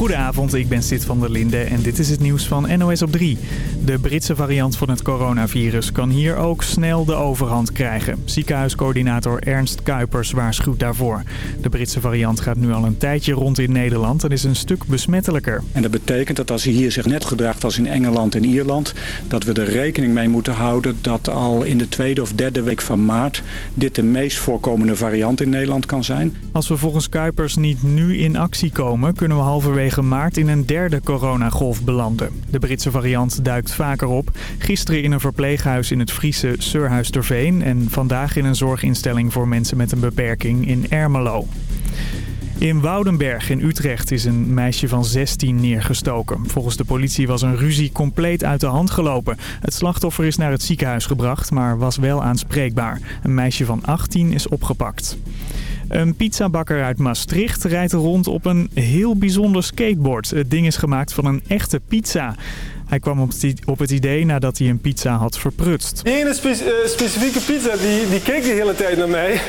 Goedenavond, ik ben Sid van der Linde en dit is het nieuws van NOS op 3. De Britse variant van het coronavirus kan hier ook snel de overhand krijgen. Ziekenhuiscoördinator Ernst Kuipers waarschuwt daarvoor. De Britse variant gaat nu al een tijdje rond in Nederland en is een stuk besmettelijker. En dat betekent dat als hij hier zich net gedraagt als in Engeland en Ierland... dat we er rekening mee moeten houden dat al in de tweede of derde week van maart... dit de meest voorkomende variant in Nederland kan zijn. Als we volgens Kuipers niet nu in actie komen... kunnen we halverwege maart in een derde coronagolf belanden. De Britse variant duikt vaker op. Gisteren in een verpleeghuis in het Friese Surhuisterveen... en vandaag in een zorginstelling voor mensen met een beperking in Ermelo. In Woudenberg in Utrecht is een meisje van 16 neergestoken. Volgens de politie was een ruzie compleet uit de hand gelopen. Het slachtoffer is naar het ziekenhuis gebracht, maar was wel aanspreekbaar. Een meisje van 18 is opgepakt. Een pizzabakker uit Maastricht rijdt rond op een heel bijzonder skateboard. Het ding is gemaakt van een echte pizza. Hij kwam op het idee nadat hij een pizza had verprutst. Die ene uh, specifieke pizza, die, die keek de hele tijd naar mij.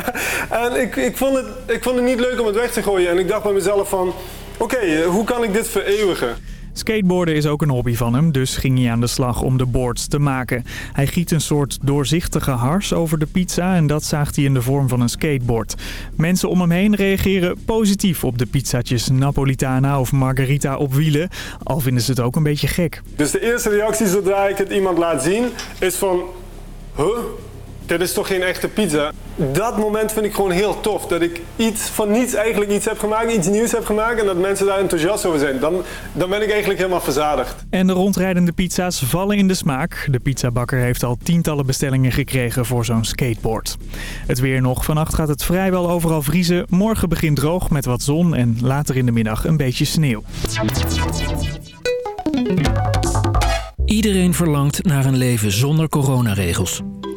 en ik, ik, vond het, ik vond het niet leuk om het weg te gooien. En ik dacht bij mezelf van, oké, okay, hoe kan ik dit vereeuwigen? Skateboarden is ook een hobby van hem, dus ging hij aan de slag om de boards te maken. Hij giet een soort doorzichtige hars over de pizza en dat zaagt hij in de vorm van een skateboard. Mensen om hem heen reageren positief op de pizzatjes Napolitana of Margarita op wielen, al vinden ze het ook een beetje gek. Dus de eerste reactie zodra ik het iemand laat zien is van... Huh? Dit is toch geen echte pizza? Dat moment vind ik gewoon heel tof. Dat ik iets van niets eigenlijk iets heb gemaakt, iets nieuws heb gemaakt en dat mensen daar enthousiast over zijn. Dan, dan ben ik eigenlijk helemaal verzadigd. En de rondrijdende pizza's vallen in de smaak. De pizzabakker heeft al tientallen bestellingen gekregen voor zo'n skateboard. Het weer nog. Vannacht gaat het vrijwel overal vriezen. Morgen begint droog met wat zon en later in de middag een beetje sneeuw. Iedereen verlangt naar een leven zonder coronaregels.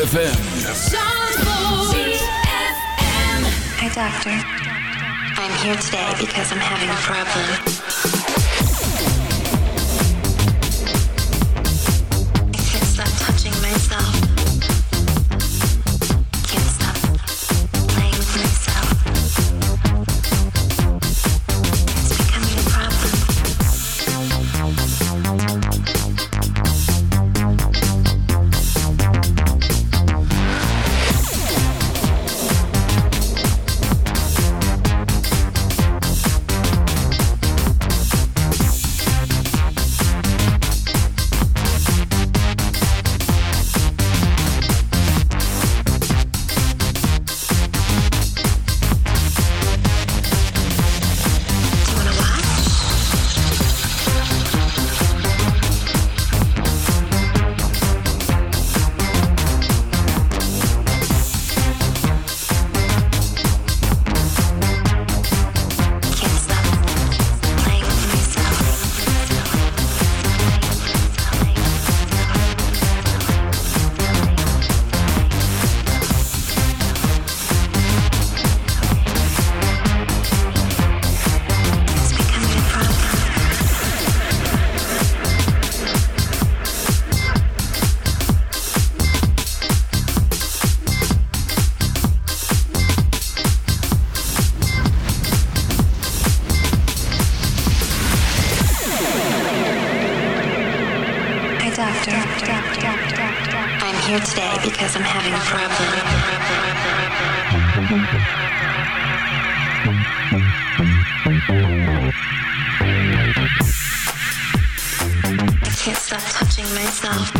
ZFM. Hi, doctor. I'm here today because I'm having a problem. doctor. I'm here today because I'm having a problem. I can't stop touching myself.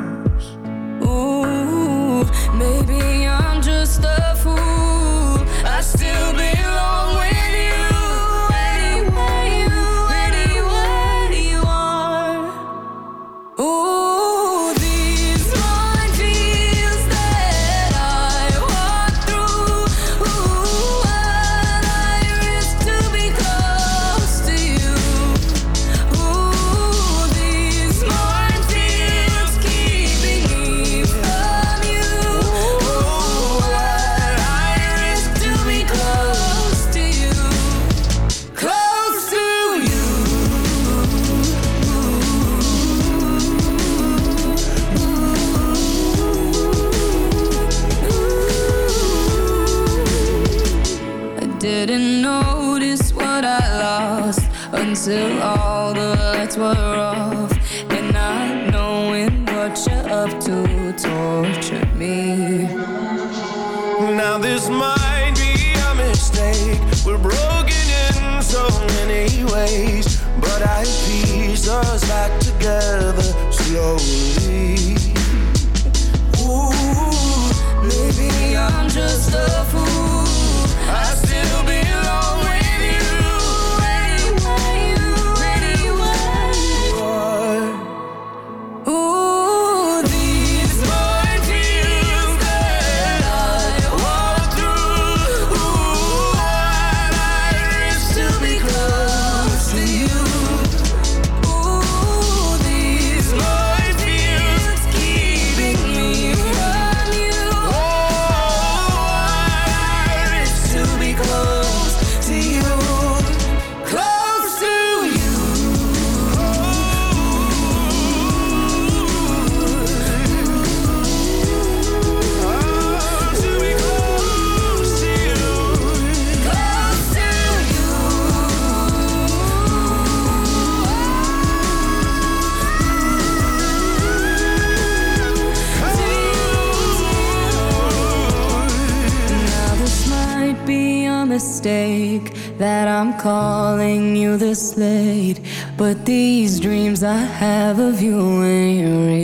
feel this late, but these dreams I have of you ain't real.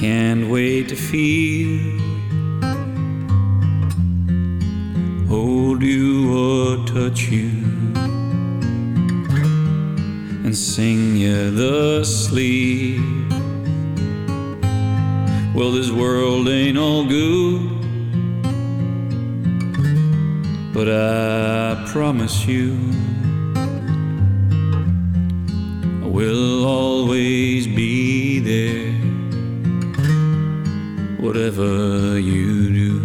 Can't wait to feel. Hold you or touch you. And sing you the sleep. Well, this world ain't all good. But I promise you, I will always be. whatever you do.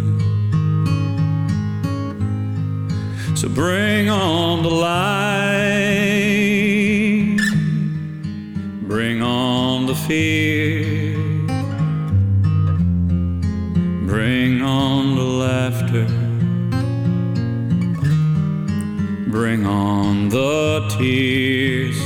So bring on the light, bring on the fear, bring on the laughter, bring on the tears.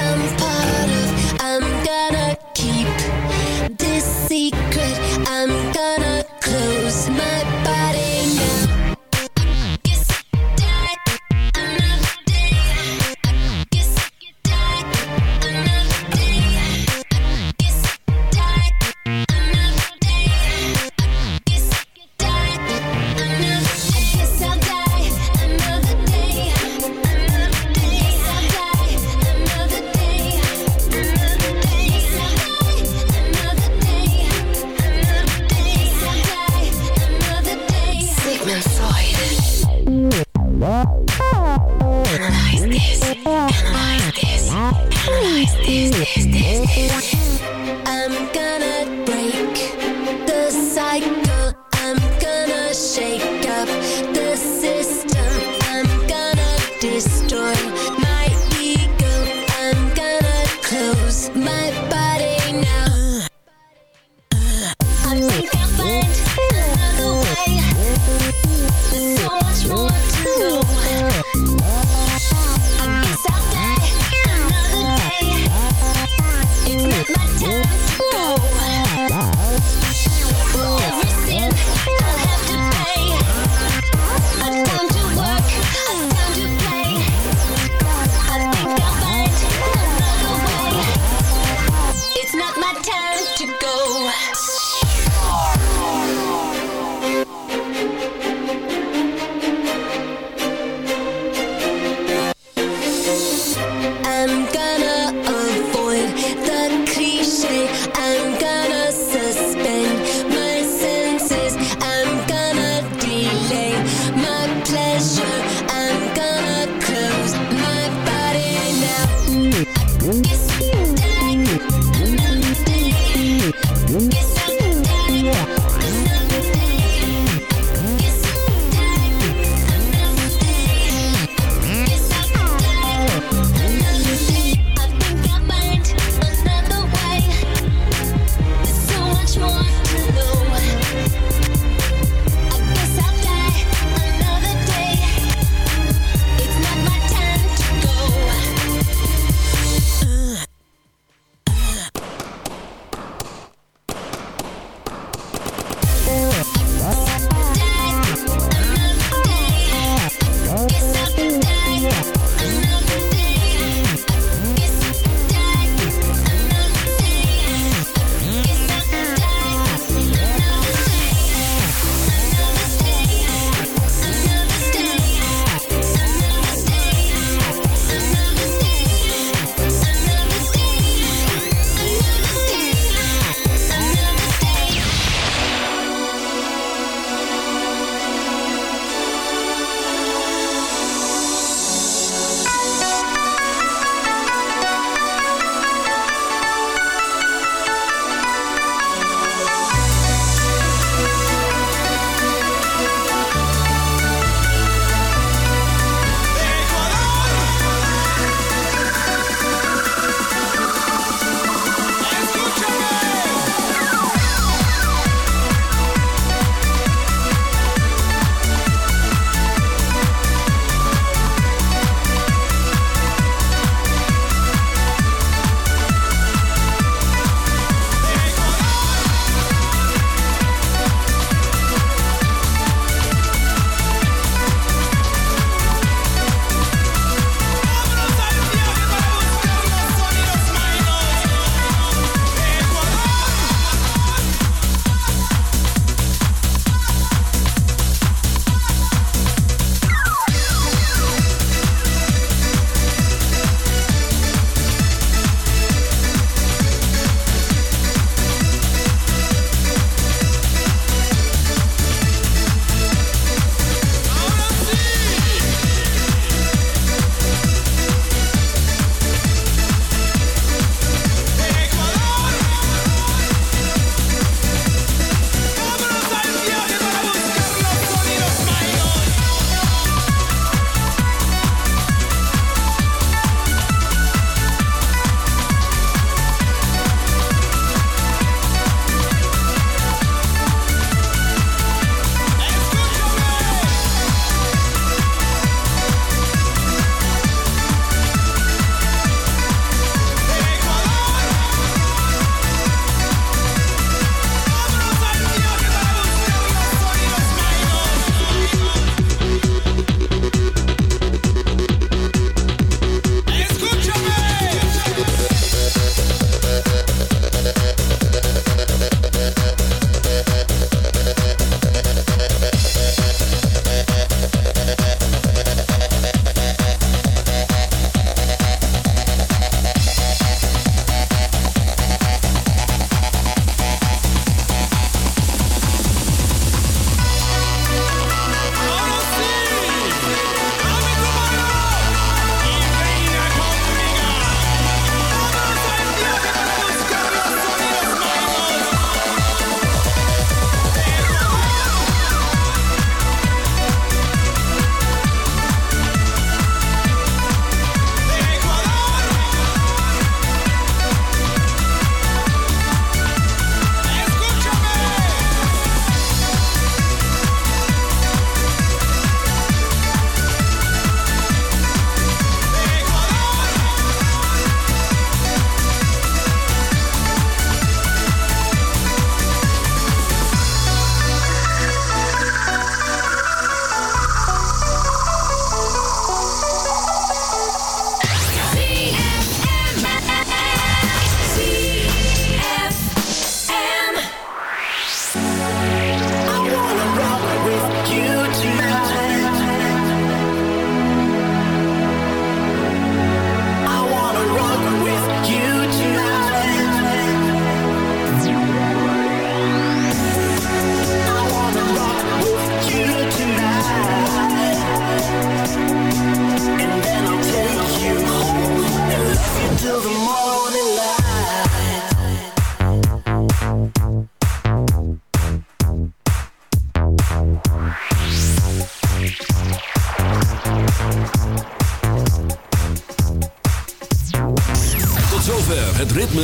sometimes